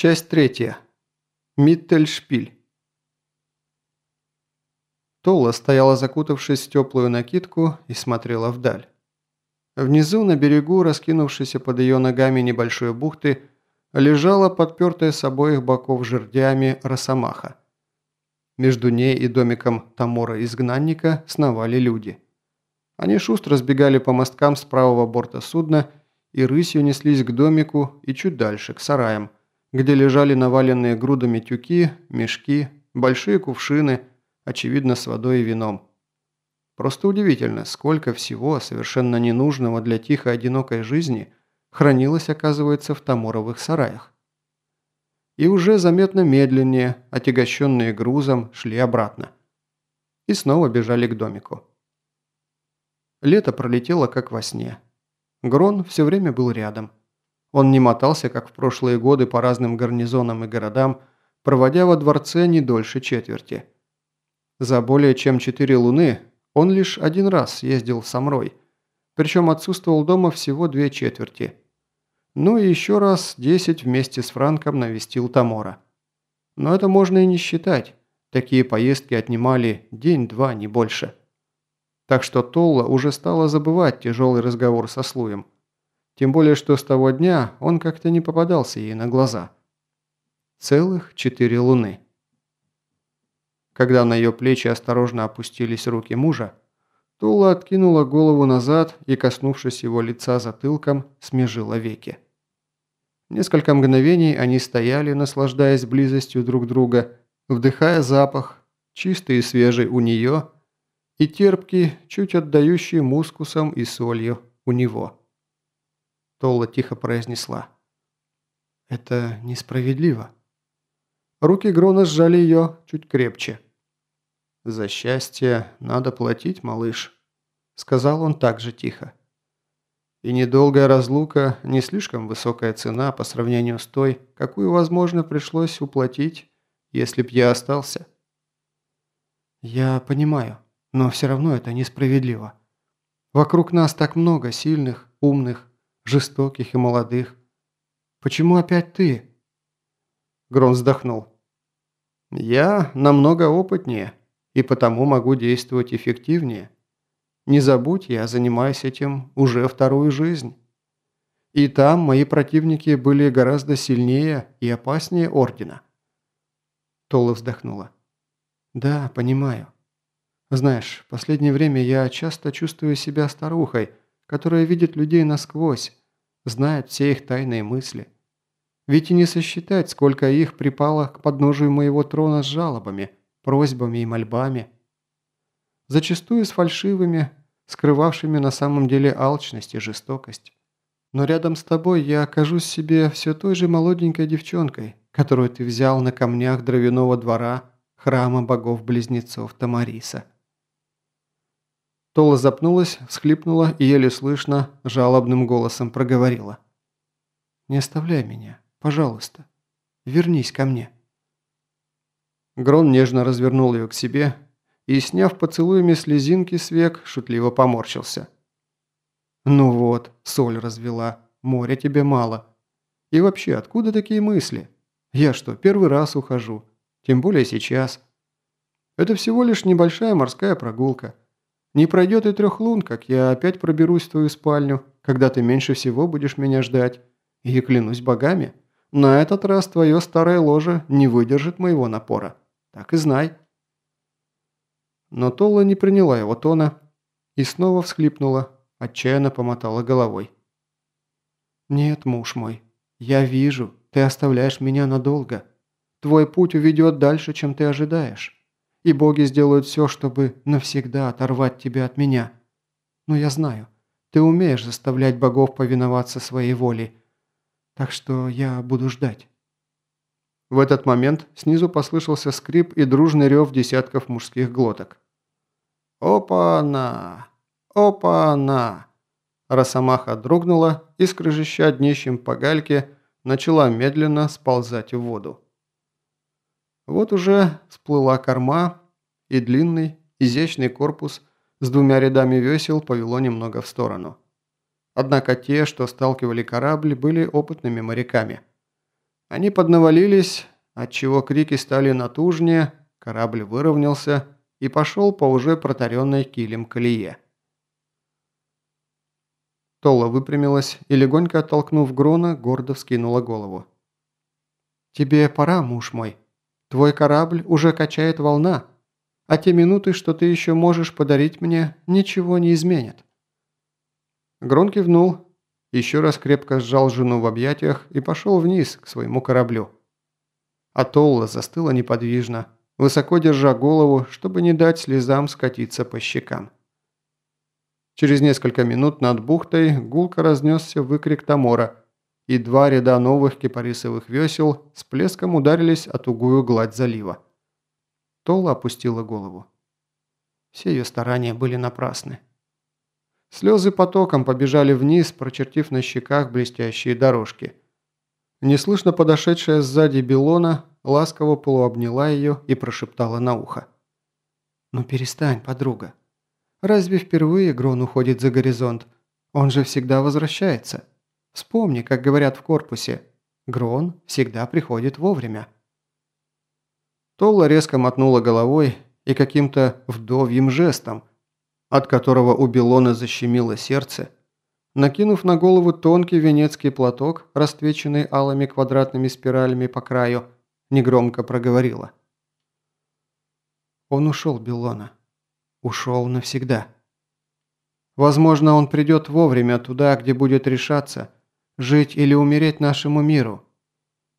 Часть третья. Миттельшпиль. Толла стояла, закутавшись в теплую накидку, и смотрела вдаль. Внизу, на берегу, раскинувшейся под ее ногами небольшой бухты, лежала подпертая с обоих боков жердями росомаха. Между ней и домиком Тамора-изгнанника сновали люди. Они шустро сбегали по мосткам с правого борта судна и рысью неслись к домику и чуть дальше, к сараям, где лежали наваленные грудами тюки, мешки, большие кувшины, очевидно, с водой и вином. Просто удивительно, сколько всего совершенно ненужного для тихой одинокой жизни хранилось, оказывается, в таморовых сараях. И уже заметно медленнее, отягощенные грузом, шли обратно. И снова бежали к домику. Лето пролетело как во сне. Грон все время был рядом. Он не мотался, как в прошлые годы, по разным гарнизонам и городам, проводя во дворце не дольше четверти. За более чем четыре луны он лишь один раз ездил в Самрой, причем отсутствовал дома всего две четверти. Ну и еще раз десять вместе с Франком навестил Тамора. Но это можно и не считать. Такие поездки отнимали день-два, не больше. Так что Толла уже стала забывать тяжелый разговор со Слуем. Тем более, что с того дня он как-то не попадался ей на глаза. Целых четыре луны. Когда на ее плечи осторожно опустились руки мужа, Тула откинула голову назад и, коснувшись его лица затылком, смежила веки. Несколько мгновений они стояли, наслаждаясь близостью друг друга, вдыхая запах, чистый и свежий у нее – и терпкий, чуть отдающий мускусом и солью у него. Толла тихо произнесла. «Это несправедливо». Руки Грона сжали ее чуть крепче. «За счастье надо платить, малыш», – сказал он также тихо. «И недолгая разлука – не слишком высокая цена по сравнению с той, какую, возможно, пришлось уплатить, если б я остался». «Я понимаю», но все равно это несправедливо. Вокруг нас так много сильных, умных, жестоких и молодых. Почему опять ты?» Грон вздохнул. «Я намного опытнее и потому могу действовать эффективнее. Не забудь, я занимаюсь этим уже вторую жизнь. И там мои противники были гораздо сильнее и опаснее Ордена». Тола вздохнула. «Да, понимаю. Знаешь, последнее время я часто чувствую себя старухой, которая видит людей насквозь, знает все их тайные мысли. Ведь и не сосчитать, сколько их припало к подножию моего трона с жалобами, просьбами и мольбами. Зачастую с фальшивыми, скрывавшими на самом деле алчность и жестокость. Но рядом с тобой я окажусь себе все той же молоденькой девчонкой, которую ты взял на камнях дровяного двора храма богов-близнецов Тамариса. Тола запнулась, всхлипнула и еле слышно, жалобным голосом проговорила. «Не оставляй меня, пожалуйста. Вернись ко мне». Грон нежно развернул ее к себе и, сняв поцелуями слезинки с век, шутливо поморщился. «Ну вот, соль развела, моря тебе мало. И вообще, откуда такие мысли? Я что, первый раз ухожу? Тем более сейчас. Это всего лишь небольшая морская прогулка». Не пройдет и трех лун, как я опять проберусь в твою спальню, когда ты меньше всего будешь меня ждать. И клянусь богами, на этот раз твое старое ложе не выдержит моего напора. Так и знай». Но Толла не приняла его тона и снова всхлипнула, отчаянно помотала головой. «Нет, муж мой, я вижу, ты оставляешь меня надолго. Твой путь уведет дальше, чем ты ожидаешь и боги сделают все, чтобы навсегда оторвать тебя от меня. Но я знаю, ты умеешь заставлять богов повиноваться своей воле, так что я буду ждать». В этот момент снизу послышался скрип и дружный рев десятков мужских глоток. «Опа-на! Опа-на!» Росомаха дрогнула и, скрыжища днищем по гальке, начала медленно сползать в воду. Вот уже всплыла корма, и длинный, изящный корпус с двумя рядами весел повело немного в сторону. Однако те, что сталкивали корабль, были опытными моряками. Они поднавалились, отчего крики стали натужнее, корабль выровнялся и пошел по уже протаренной килем колее. Тола выпрямилась и, легонько оттолкнув Грона, гордо вскинула голову. «Тебе пора, муж мой. Твой корабль уже качает волна, а те минуты, что ты еще можешь подарить мне, ничего не изменят». Грон кивнул, еще раз крепко сжал жену в объятиях и пошел вниз к своему кораблю. А Толла застыла неподвижно, высоко держа голову, чтобы не дать слезам скатиться по щекам. Через несколько минут над бухтой гулко разнесся выкрик Тамора, и два ряда новых кипарисовых весел с плеском ударились о тугую гладь залива. Толла опустила голову. Все ее старания были напрасны. Слезы потоком побежали вниз, прочертив на щеках блестящие дорожки. Неслышно подошедшая сзади Белона ласково полуобняла ее и прошептала на ухо. «Ну перестань, подруга. Разве впервые Грон уходит за горизонт? Он же всегда возвращается. Вспомни, как говорят в корпусе. Грон всегда приходит вовремя». Толла резко мотнула головой и каким-то вдовьим жестом, от которого у Белона защемило сердце, накинув на голову тонкий венецкий платок, расцвеченный алыми квадратными спиралями по краю, негромко проговорила. Он ушел, Белона. Ушел навсегда. Возможно, он придет вовремя туда, где будет решаться, жить или умереть нашему миру.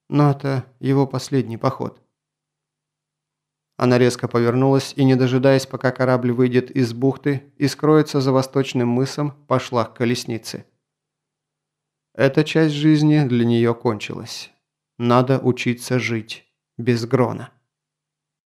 Но это его последний поход. Она резко повернулась и, не дожидаясь, пока корабль выйдет из бухты и скроется за восточным мысом, пошла к колеснице. Эта часть жизни для нее кончилась. Надо учиться жить без Грона.